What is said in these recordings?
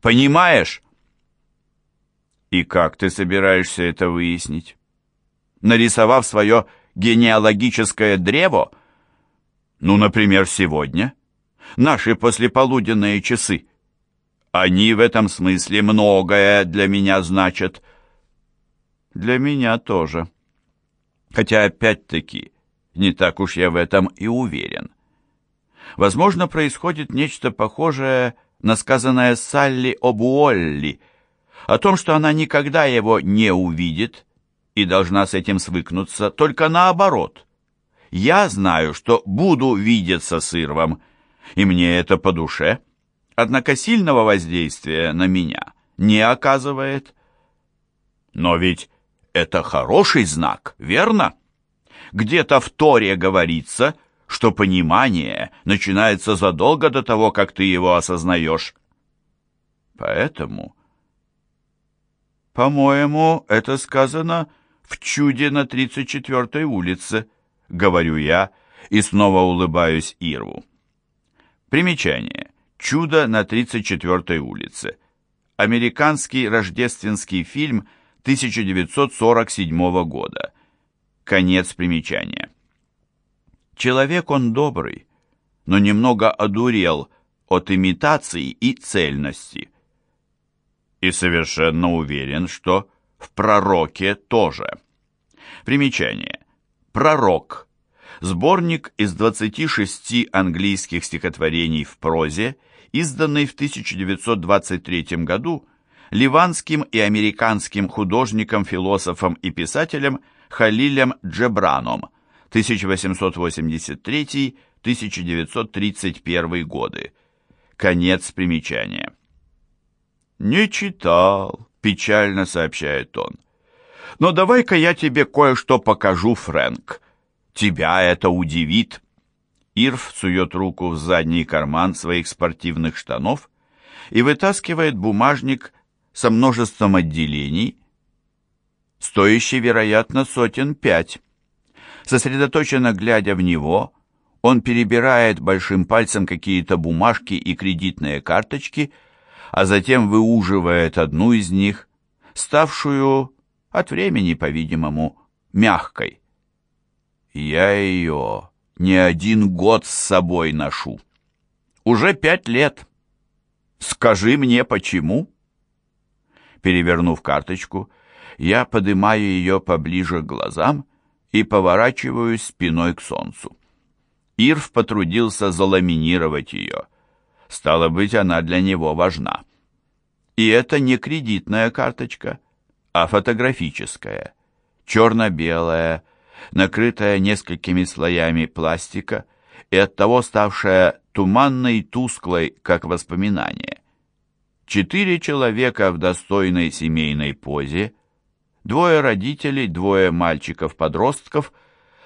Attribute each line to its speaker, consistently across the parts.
Speaker 1: Понимаешь? И как ты собираешься это выяснить? Нарисовав свое генеалогическое древо? Ну, например, сегодня. Наши послеполуденные часы. Они в этом смысле многое для меня значат. Для меня тоже. Хотя, опять-таки, не так уж я в этом и уверен. Возможно, происходит нечто похожее на сказанное Салли об Уолли, о том, что она никогда его не увидит и должна с этим свыкнуться, только наоборот. Я знаю, что буду видеться с Ирвом, и мне это по душе, однако сильного воздействия на меня не оказывает. Но ведь это хороший знак, верно? Где-то в Торе говорится, что понимание начинается задолго до того, как ты его осознаешь. Поэтому, по-моему, это сказано в «Чуде на 34-й улице», говорю я и снова улыбаюсь Ирву. Примечание. «Чудо на 34-й улице». Американский рождественский фильм – 1947 года. Конец примечания. Человек он добрый, но немного одурел от имитации и цельности. И совершенно уверен, что в пророке тоже. Примечание. Пророк. Сборник из 26 английских стихотворений в прозе, изданный в 1923 году ливанским и американским художником, философом и писателем Халилем Джебраном 1883-1931 годы. Конец примечания. «Не читал», — печально сообщает он. «Но давай-ка я тебе кое-что покажу, Фрэнк. Тебя это удивит». Ирв сует руку в задний карман своих спортивных штанов и вытаскивает бумажник со множеством отделений, стоящий, вероятно, сотен пять. Сосредоточенно глядя в него, он перебирает большим пальцем какие-то бумажки и кредитные карточки, а затем выуживает одну из них, ставшую от времени, по-видимому, мягкой. Я ее не один год с собой ношу. Уже пять лет. Скажи мне, почему?» Перевернув карточку, я поднимаю ее поближе к глазам и поворачиваюсь спиной к солнцу. Ирв потрудился заламинировать ее. Стало быть, она для него важна. И это не кредитная карточка, а фотографическая, черно-белая, накрытая несколькими слоями пластика и оттого ставшая туманной и тусклой, как воспоминание. Четыре человека в достойной семейной позе, двое родителей, двое мальчиков-подростков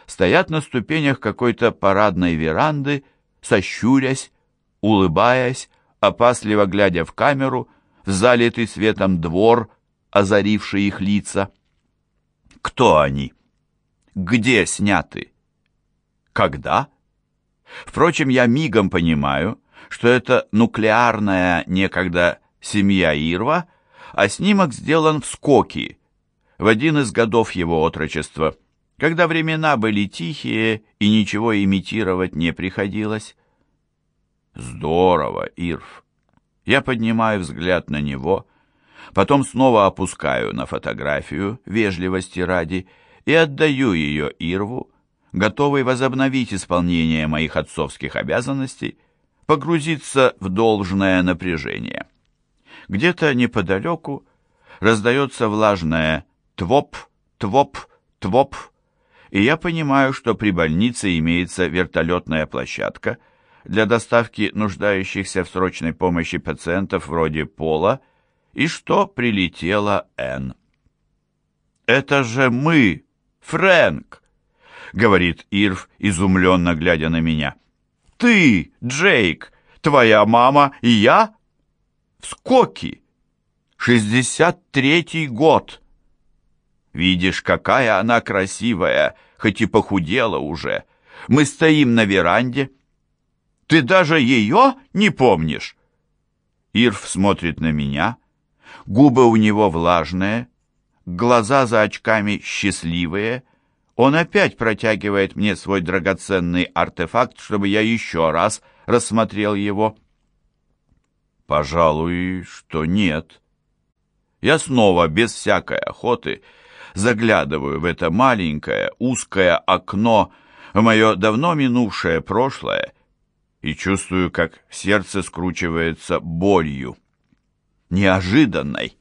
Speaker 1: стоят на ступенях какой-то парадной веранды, сощурясь, улыбаясь, опасливо глядя в камеру, в залитый светом двор, озаривший их лица. Кто они? Где сняты? Когда? Впрочем, я мигом понимаю, что это нуклеарная некогда семья Ирва, а снимок сделан в Скоки, в один из годов его отрочества, когда времена были тихие и ничего имитировать не приходилось. Здорово, Ирв. Я поднимаю взгляд на него, потом снова опускаю на фотографию, вежливости ради, и отдаю ее Ирву, готовый возобновить исполнение моих отцовских обязанностей, погрузиться в должное напряжение. Где-то неподалеку раздается влажное «твоп, твоп, твоп», и я понимаю, что при больнице имеется вертолетная площадка для доставки нуждающихся в срочной помощи пациентов вроде Пола, и что прилетела Энн. «Это же мы, Фрэнк!» — говорит Ирв, изумленно глядя на меня. «Ты, Джейк, твоя мама и я?» скоки. Шестьдесят третий год. Видишь, какая она красивая, хоть и похудела уже. Мы стоим на веранде. Ты даже ее не помнишь? Ирф смотрит на меня, губы у него влажные, глаза за очками счастливые. Он опять протягивает мне свой драгоценный артефакт, чтобы я еще раз рассмотрел его. Пожалуй, что нет. Я снова, без всякой охоты, заглядываю в это маленькое, узкое окно в мое давно минувшее прошлое и чувствую, как сердце скручивается болью. Неожиданной,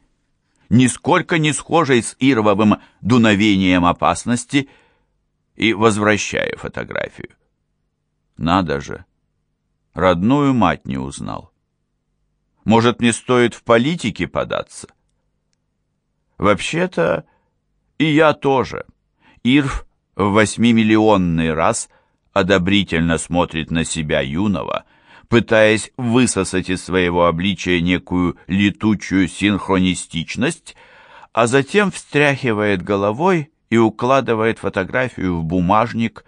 Speaker 1: нисколько не схожей с Ирвовым дуновением опасности, и возвращаю фотографию. Надо же, родную мать не узнал. Может, мне стоит в политике податься? Вообще-то и я тоже. Ирв в восьмимиллионный раз одобрительно смотрит на себя юного, пытаясь высосать из своего обличия некую летучую синхронистичность, а затем встряхивает головой и укладывает фотографию в бумажник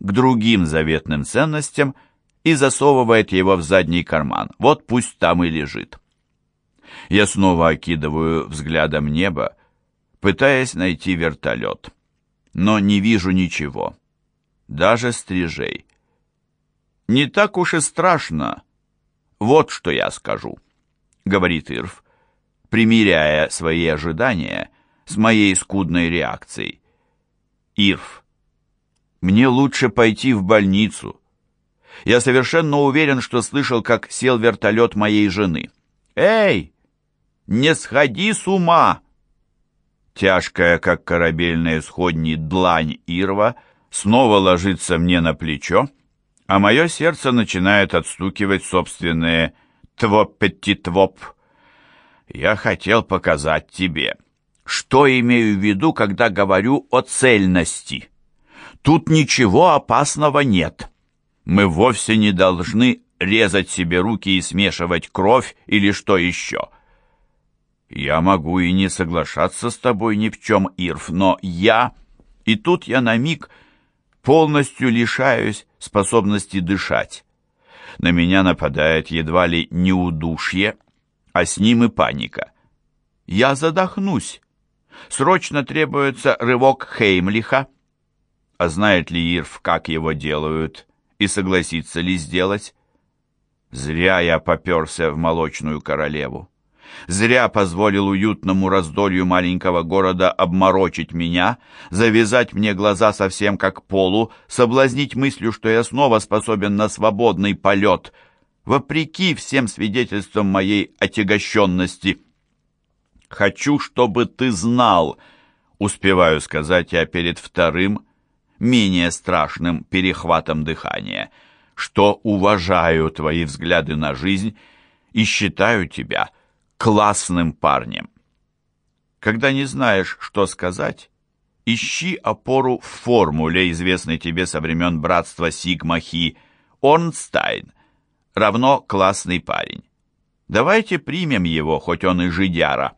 Speaker 1: к другим заветным ценностям и засовывает его в задний карман. Вот пусть там и лежит. Я снова окидываю взглядом небо, пытаясь найти вертолет. Но не вижу ничего. Даже стрижей. «Не так уж и страшно. Вот что я скажу», — говорит Ирв, примиряя свои ожидания с моей скудной реакцией. «Ирв, мне лучше пойти в больницу. Я совершенно уверен, что слышал, как сел вертолет моей жены. Эй, не сходи с ума!» Тяжкая, как корабельные сходни, длань Ирва снова ложится мне на плечо, а мое сердце начинает отстукивать собственные «твоп-петти-твоп». Я хотел показать тебе, что имею в виду, когда говорю о цельности. Тут ничего опасного нет. Мы вовсе не должны резать себе руки и смешивать кровь или что еще. Я могу и не соглашаться с тобой ни в чем, Ирф, но я... И тут я на миг полностью лишаюсь способности дышать. На меня нападает едва ли не удушье, а с ним и паника. Я задохнусь. Срочно требуется рывок Хеймлиха. А знает ли Ирф, как его делают, и согласится ли сделать? Зря я поперся в молочную королеву. Зря позволил уютному раздолью маленького города обморочить меня, завязать мне глаза совсем как полу, соблазнить мыслью, что я снова способен на свободный полет, вопреки всем свидетельствам моей отягощенности. «Хочу, чтобы ты знал», — успеваю сказать я перед вторым, менее страшным перехватом дыхания, что уважаю твои взгляды на жизнь и считаю тебя — классным парнем. Когда не знаешь, что сказать, ищи опору в формуле, известной тебе со времен братства Сигма-Хи. Орнстайн равно классный парень. Давайте примем его, хоть он и жидяра.